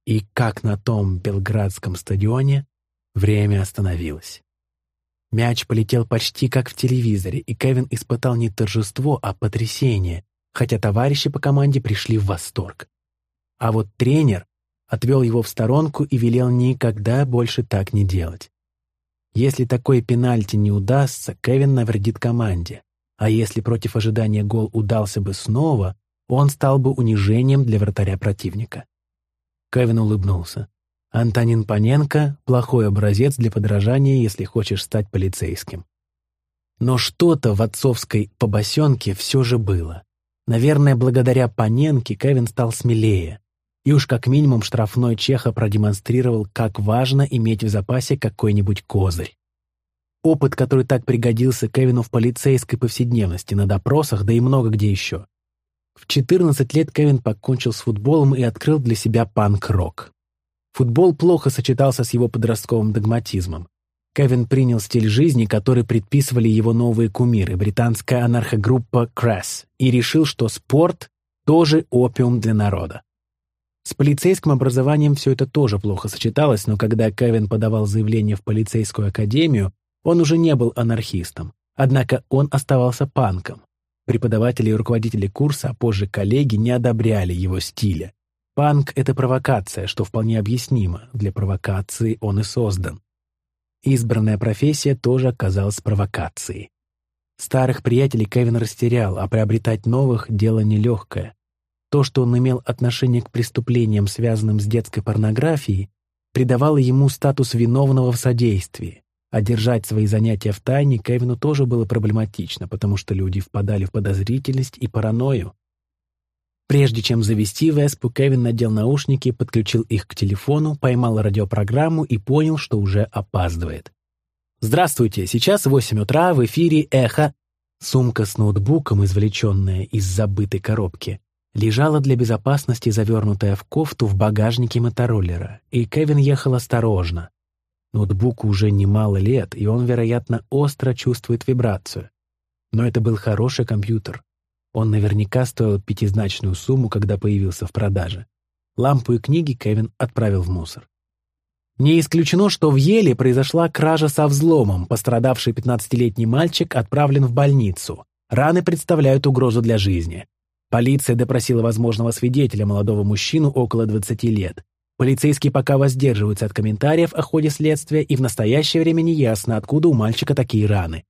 И как на том белградском стадионе, Время остановилось. Мяч полетел почти как в телевизоре, и Кевин испытал не торжество, а потрясение, хотя товарищи по команде пришли в восторг. А вот тренер отвел его в сторонку и велел никогда больше так не делать. Если такой пенальти не удастся, Кевин навредит команде. А если против ожидания гол удался бы снова, он стал бы унижением для вратаря противника. Кевин улыбнулся. Антонин Паненко — плохой образец для подражания, если хочешь стать полицейским. Но что-то в отцовской побосенке все же было. Наверное, благодаря Паненке Кевин стал смелее. И уж как минимум штрафной Чеха продемонстрировал, как важно иметь в запасе какой-нибудь козырь. Опыт, который так пригодился Кевину в полицейской повседневности, на допросах, да и много где еще. В 14 лет Кевин покончил с футболом и открыл для себя панк-рок. Футбол плохо сочетался с его подростковым догматизмом. Кевин принял стиль жизни, который предписывали его новые кумиры, британская анархогруппа Crass, и решил, что спорт — тоже опиум для народа. С полицейским образованием все это тоже плохо сочеталось, но когда Кевин подавал заявление в полицейскую академию, он уже не был анархистом. Однако он оставался панком. Преподаватели и руководители курса, а позже коллеги, не одобряли его стиля. Панк — это провокация, что вполне объяснимо. Для провокации он и создан. Избранная профессия тоже оказалась провокацией. Старых приятелей Кевин растерял, а приобретать новых — дело нелегкое. То, что он имел отношение к преступлениям, связанным с детской порнографией, придавало ему статус виновного в содействии. А держать свои занятия в тайне Кевину тоже было проблематично, потому что люди впадали в подозрительность и паранойю. Прежде чем завести Веспу, Кевин надел наушники, подключил их к телефону, поймал радиопрограмму и понял, что уже опаздывает. «Здравствуйте, сейчас 8 утра, в эфире «Эхо». Сумка с ноутбуком, извлеченная из забытой коробки, лежала для безопасности, завернутая в кофту в багажнике мотороллера, и Кевин ехал осторожно. Ноутбуку уже немало лет, и он, вероятно, остро чувствует вибрацию. Но это был хороший компьютер. Он наверняка стоил пятизначную сумму, когда появился в продаже. Лампу и книги Кевин отправил в мусор. Не исключено, что в Еле произошла кража со взломом. Пострадавший 15-летний мальчик отправлен в больницу. Раны представляют угрозу для жизни. Полиция допросила возможного свидетеля, молодого мужчину около 20 лет. Полицейские пока воздерживаются от комментариев о ходе следствия, и в настоящее время не ясно, откуда у мальчика такие раны.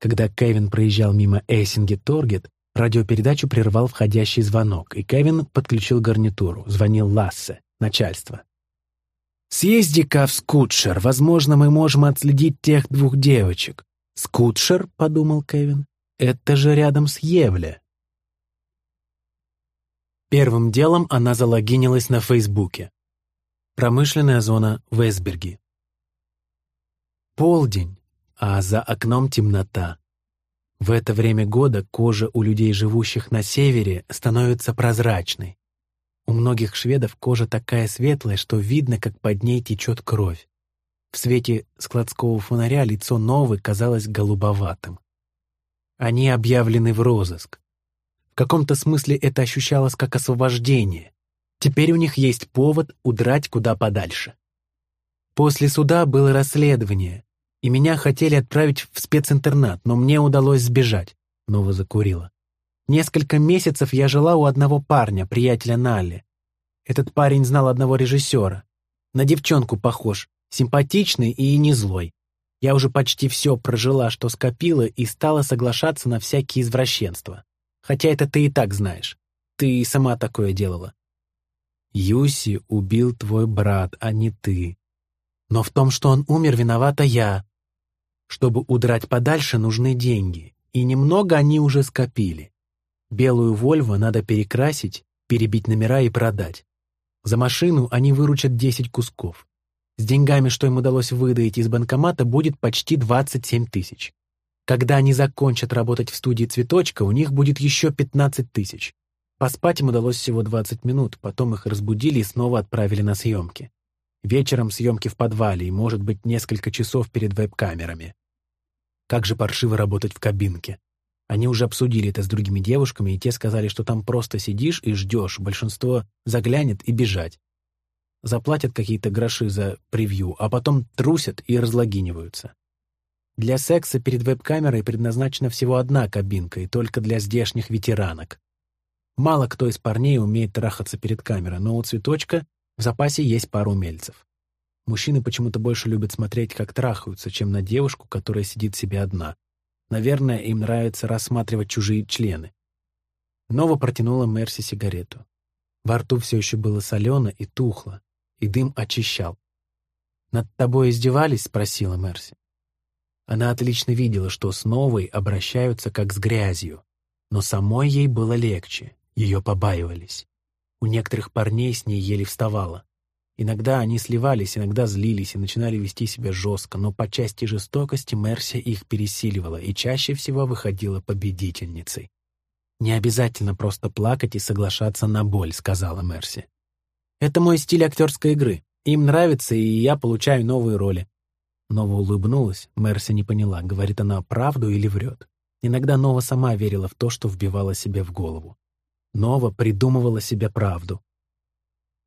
Когда Кевин проезжал мимо Эссинги Торгет, радиопередачу прервал входящий звонок, и Кевин подключил гарнитуру. Звонил Лассе, начальство. «Съезди-ка в Скутшер, возможно, мы можем отследить тех двух девочек». «Скутшер?» — подумал Кевин. «Это же рядом с Евле». Первым делом она залогинилась на Фейсбуке. Промышленная зона Весберги. Полдень, а за окном темнота. В это время года кожа у людей, живущих на севере, становится прозрачной. У многих шведов кожа такая светлая, что видно, как под ней течет кровь. В свете складского фонаря лицо Новы казалось голубоватым. Они объявлены в розыск. В каком-то смысле это ощущалось как освобождение. Теперь у них есть повод удрать куда подальше. После суда было расследование, и меня хотели отправить в специнтернат, но мне удалось сбежать. Нова закурила. Несколько месяцев я жила у одного парня, приятеля Налли. Этот парень знал одного режиссера. На девчонку похож, симпатичный и не злой. Я уже почти все прожила, что скопила, и стала соглашаться на всякие извращенства. Хотя это ты и так знаешь. Ты и сама такое делала. Юси убил твой брат, а не ты. Но в том, что он умер, виновата я. Чтобы удрать подальше, нужны деньги. И немного они уже скопили. Белую «Вольво» надо перекрасить, перебить номера и продать. За машину они выручат 10 кусков. С деньгами, что им удалось выдать из банкомата, будет почти 27 тысяч. Когда они закончат работать в студии «Цветочка», у них будет еще 15 тысяч. Поспать им удалось всего 20 минут, потом их разбудили и снова отправили на съемки. Вечером съемки в подвале и, может быть, несколько часов перед веб-камерами. Как же паршиво работать в кабинке. Они уже обсудили это с другими девушками, и те сказали, что там просто сидишь и ждешь, большинство заглянет и бежать. заплатят какие-то гроши за превью, а потом трусят и разлогиниваются. Для секса перед веб-камерой предназначена всего одна кабинка, и только для здешних ветеранок. Мало кто из парней умеет трахаться перед камерой, но у цветочка в запасе есть пара умельцев. Мужчины почему-то больше любят смотреть, как трахаются, чем на девушку, которая сидит себе одна. Наверное, им нравится рассматривать чужие члены. Нова протянула Мерси сигарету. Во рту все еще было солено и тухло, и дым очищал. «Над тобой издевались?» — спросила Мерси. Она отлично видела, что с Новой обращаются как с грязью, но самой ей было легче, ее побаивались. У некоторых парней с ней еле вставала. Иногда они сливались, иногда злились и начинали вести себя жестко, но по части жестокости Мерси их пересиливала и чаще всего выходила победительницей. «Не обязательно просто плакать и соглашаться на боль», — сказала Мерси. «Это мой стиль актерской игры. Им нравится, и я получаю новые роли. Нова улыбнулась, Мерси не поняла, говорит она правду или врет. Иногда Нова сама верила в то, что вбивала себе в голову. Нова придумывала себе правду.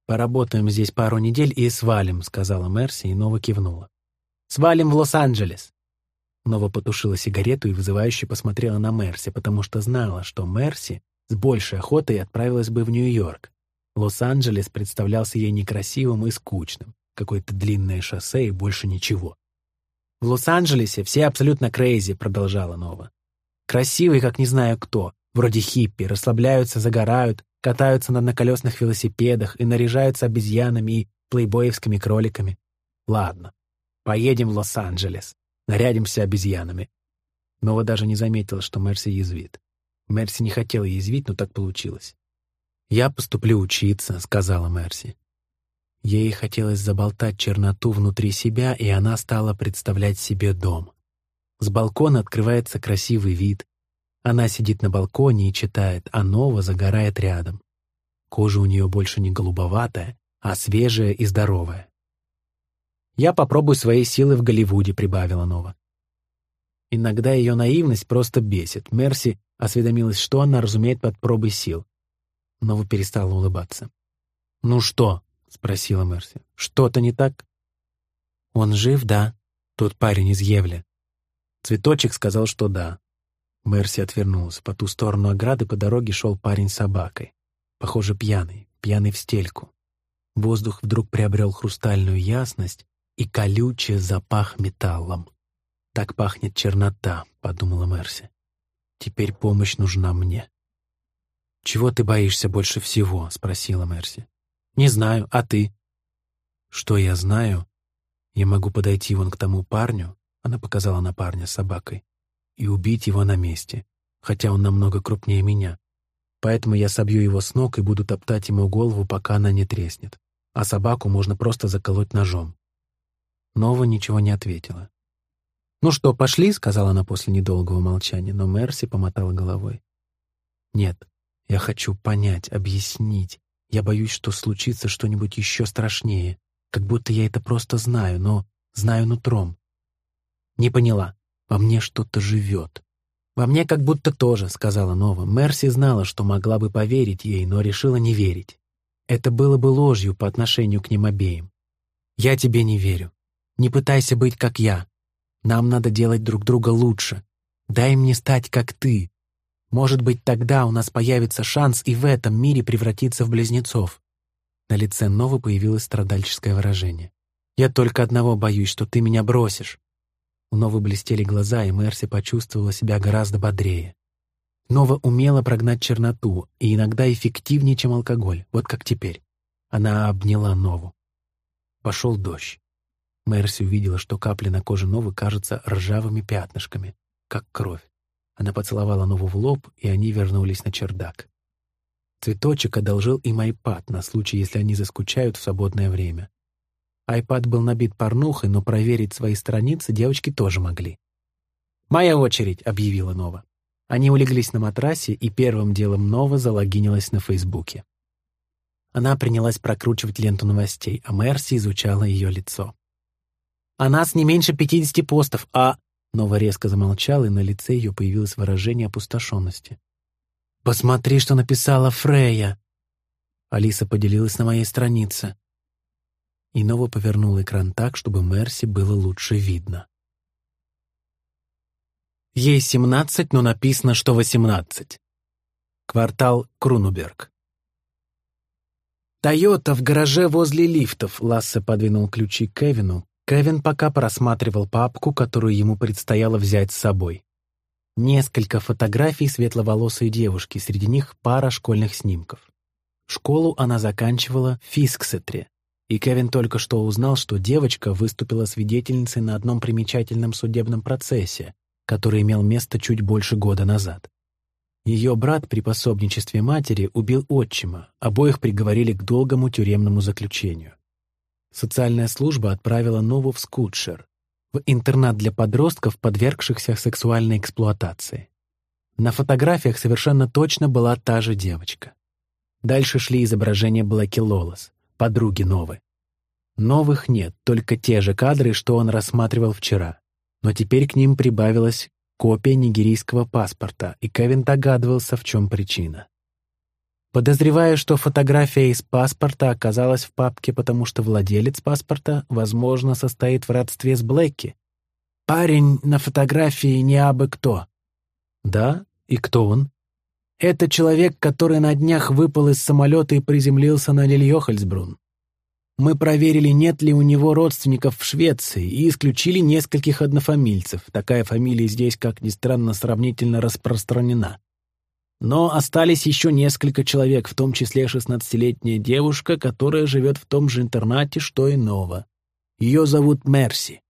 «Поработаем здесь пару недель и свалим», — сказала Мерси, и Нова кивнула. «Свалим в Лос-Анджелес». Нова потушила сигарету и вызывающе посмотрела на Мерси, потому что знала, что Мерси с большей охотой отправилась бы в Нью-Йорк. Лос-Анджелес представлялся ей некрасивым и скучным. Какое-то длинное шоссе и больше ничего. В Лос-Анджелесе все абсолютно crazy, продолжала Нова. Красивые, как не знаю кто, вроде хиппи, расслабляются, загорают, катаются на одноколесных велосипедах и наряжаются обезьянами и плейбоевскими кроликами. Ладно, поедем в Лос-Анджелес, нарядимся обезьянами. Нова даже не заметила, что Мерси язвит. Мерси не хотела язвить, но так получилось. «Я поступлю учиться», — сказала Мерси. Ей хотелось заболтать черноту внутри себя, и она стала представлять себе дом. С балкона открывается красивый вид. Она сидит на балконе и читает, а Нова загорает рядом. Кожа у нее больше не голубоватая, а свежая и здоровая. «Я попробую свои силы в Голливуде», — прибавила Нова. Иногда ее наивность просто бесит. Мерси осведомилась, что она разумеет под пробой сил. Нова перестала улыбаться. «Ну что?» — спросила Мерси. «Что-то не так?» «Он жив, да?» Тот парень из Евля. Цветочек сказал, что да. Мерси отвернулась. По ту сторону ограды по дороге шел парень с собакой. Похоже, пьяный, пьяный в стельку. Воздух вдруг приобрел хрустальную ясность и колючее запах металлом. «Так пахнет чернота», — подумала Мерси. «Теперь помощь нужна мне». «Чего ты боишься больше всего?» — спросила Мерси. «Не знаю, а ты?» «Что я знаю? Я могу подойти вон к тому парню», — она показала на парня с собакой, «и убить его на месте, хотя он намного крупнее меня. Поэтому я собью его с ног и буду топтать ему голову, пока она не треснет. А собаку можно просто заколоть ножом». Нова ничего не ответила. «Ну что, пошли?» — сказала она после недолгого молчания, но Мерси помотала головой. «Нет, я хочу понять, объяснить, я боюсь, что случится что-нибудь еще страшнее, как будто я это просто знаю, но знаю нутром. Не поняла. Во мне что-то живет. Во мне как будто тоже, сказала Нова. Мерси знала, что могла бы поверить ей, но решила не верить. Это было бы ложью по отношению к ним обеим. Я тебе не верю. Не пытайся быть как я. Нам надо делать друг друга лучше. Дай мне стать как ты. Может быть, тогда у нас появится шанс и в этом мире превратиться в близнецов. На лице Новы появилось страдальческое выражение. «Я только одного боюсь, что ты меня бросишь». У Новы блестели глаза, и Мерси почувствовала себя гораздо бодрее. Нова умела прогнать черноту, и иногда эффективнее, чем алкоголь, вот как теперь. Она обняла Нову. Пошел дождь. Мерси увидела, что капли на коже Новы кажутся ржавыми пятнышками, как кровь. Она поцеловала Нову в лоб, и они вернулись на чердак. Цветочек одолжил им айпад на случай, если они заскучают в свободное время. Айпад был набит порнухой, но проверить свои страницы девочки тоже могли. «Моя очередь», — объявила Нова. Они улеглись на матрасе, и первым делом Нова залогинилась на Фейсбуке. Она принялась прокручивать ленту новостей, а Мерси изучала ее лицо. «А нас не меньше пятидесяти постов, а...» Нова резко замолчала, и на лице ее появилось выражение опустошенности. «Посмотри, что написала Фрея!» Алиса поделилась на моей странице. Иного повернул экран так, чтобы Мерси было лучше видно. Ей 17, но написано, что 18. Квартал Крунуберг. «Тойота в гараже возле лифтов», — Лассе подвинул ключи Кевину. Кевин пока просматривал папку, которую ему предстояло взять с собой. Несколько фотографий светловолосой девушки, среди них пара школьных снимков. Школу она заканчивала в Фисксетре, и Кевин только что узнал, что девочка выступила свидетельницей на одном примечательном судебном процессе, который имел место чуть больше года назад. Ее брат при пособничестве матери убил отчима, обоих приговорили к долгому тюремному заключению. Социальная служба отправила Нову в Скутшер, в интернат для подростков, подвергшихся сексуальной эксплуатации. На фотографиях совершенно точно была та же девочка. Дальше шли изображения Блэки Лолос, подруги Новы. Новых нет, только те же кадры, что он рассматривал вчера но теперь к ним прибавилась копия нигерийского паспорта, и Кевин догадывался, в чем причина. Подозревая, что фотография из паспорта оказалась в папке, потому что владелец паспорта, возможно, состоит в родстве с Блэки. Парень на фотографии не абы кто. Да? И кто он? Это человек, который на днях выпал из самолета и приземлился на Лильёхальсбрун. Мы проверили, нет ли у него родственников в Швеции, и исключили нескольких однофамильцев. Такая фамилия здесь, как ни странно, сравнительно распространена. Но остались еще несколько человек, в том числе шестнадцатилетняя девушка, которая живет в том же интернате, что и Нова. Ее зовут Мерси.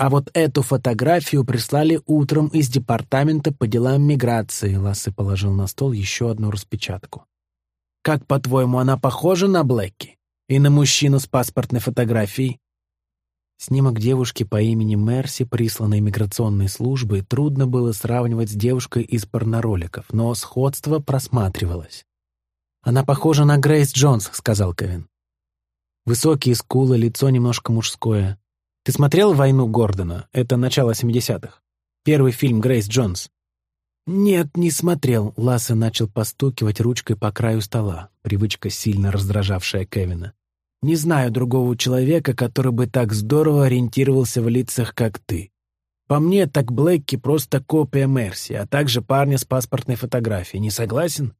А вот эту фотографию прислали утром из департамента по делам миграции. Лассе положил на стол еще одну распечатку. Как, по-твоему, она похожа на Блэки? И на мужчину с паспортной фотографией. Снимок девушки по имени Мерси, присланной миграционной службой, трудно было сравнивать с девушкой из порнороликов, но сходство просматривалось. «Она похожа на Грейс Джонс», — сказал Кевин. Высокие скулы, лицо немножко мужское. Ты смотрел «Войну Гордона»? Это начало 70-х. Первый фильм Грейс Джонс. «Нет, не смотрел», — Лассе начал постукивать ручкой по краю стола, привычка, сильно раздражавшая Кевина. Не знаю другого человека, который бы так здорово ориентировался в лицах, как ты. По мне, так Блэкки просто копия Мерси, а также парня с паспортной фотографией. Не согласен?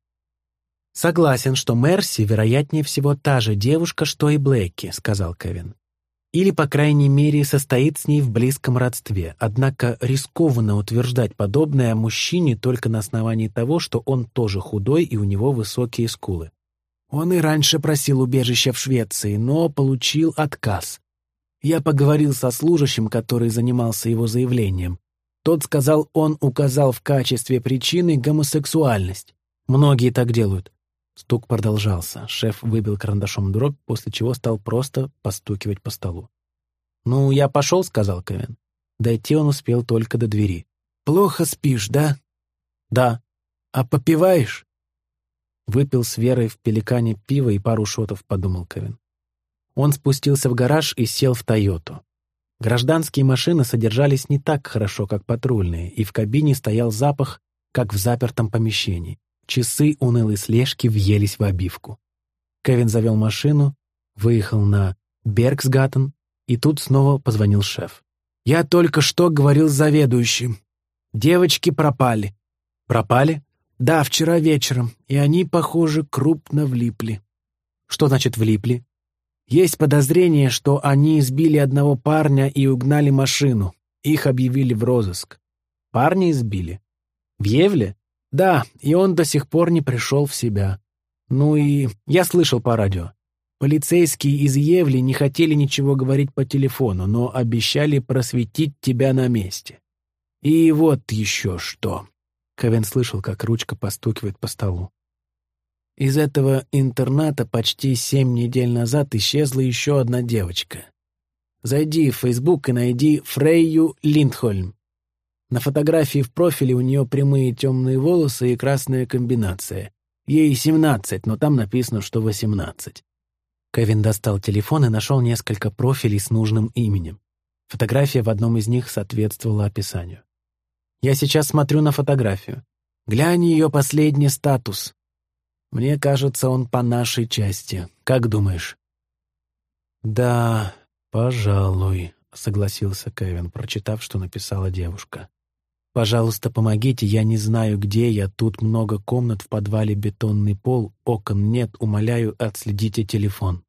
Согласен, что Мерси, вероятнее всего, та же девушка, что и Блэкки, сказал Кевин. Или, по крайней мере, состоит с ней в близком родстве. Однако рискованно утверждать подобное о мужчине только на основании того, что он тоже худой и у него высокие скулы. Он и раньше просил убежища в Швеции, но получил отказ. Я поговорил со служащим, который занимался его заявлением. Тот сказал, он указал в качестве причины гомосексуальность. Многие так делают. Стук продолжался. Шеф выбил карандашом дробь, после чего стал просто постукивать по столу. «Ну, я пошел», — сказал Кевин. Дойти он успел только до двери. «Плохо спишь, да?» «Да». «А попиваешь?» Выпил с Верой в пеликане пиво и пару шотов, подумал Кевин. Он спустился в гараж и сел в «Тойоту». Гражданские машины содержались не так хорошо, как патрульные, и в кабине стоял запах, как в запертом помещении. Часы унылой слежки въелись в обивку. Кевин завел машину, выехал на Бергсгаттен, и тут снова позвонил шеф. «Я только что говорил с заведующим. Девочки пропали». «Пропали?» «Да, вчера вечером, и они, похоже, крупно влипли». «Что значит влипли?» «Есть подозрение, что они избили одного парня и угнали машину. Их объявили в розыск». «Парня избили?» «В Евле?» «Да, и он до сих пор не пришел в себя. Ну и я слышал по радио. Полицейские из Евли не хотели ничего говорить по телефону, но обещали просветить тебя на месте. И вот еще что. Кевин слышал, как ручка постукивает по столу. Из этого интерната почти семь недель назад исчезла еще одна девочка. Зайди в Facebook и найди Фрейю Линдхольм. На фотографии в профиле у нее прямые темные волосы и красная комбинация. Ей 17, но там написано, что 18. Кевин достал телефон и нашел несколько профилей с нужным именем. Фотография в одном из них соответствовала описанию. Я сейчас смотрю на фотографию. Глянь ее последний статус. Мне кажется, он по нашей части. Как думаешь?» «Да, пожалуй», — согласился Кевин, прочитав, что написала девушка. «Пожалуйста, помогите, я не знаю, где я. Тут много комнат, в подвале бетонный пол, окон нет. Умоляю, отследите телефон».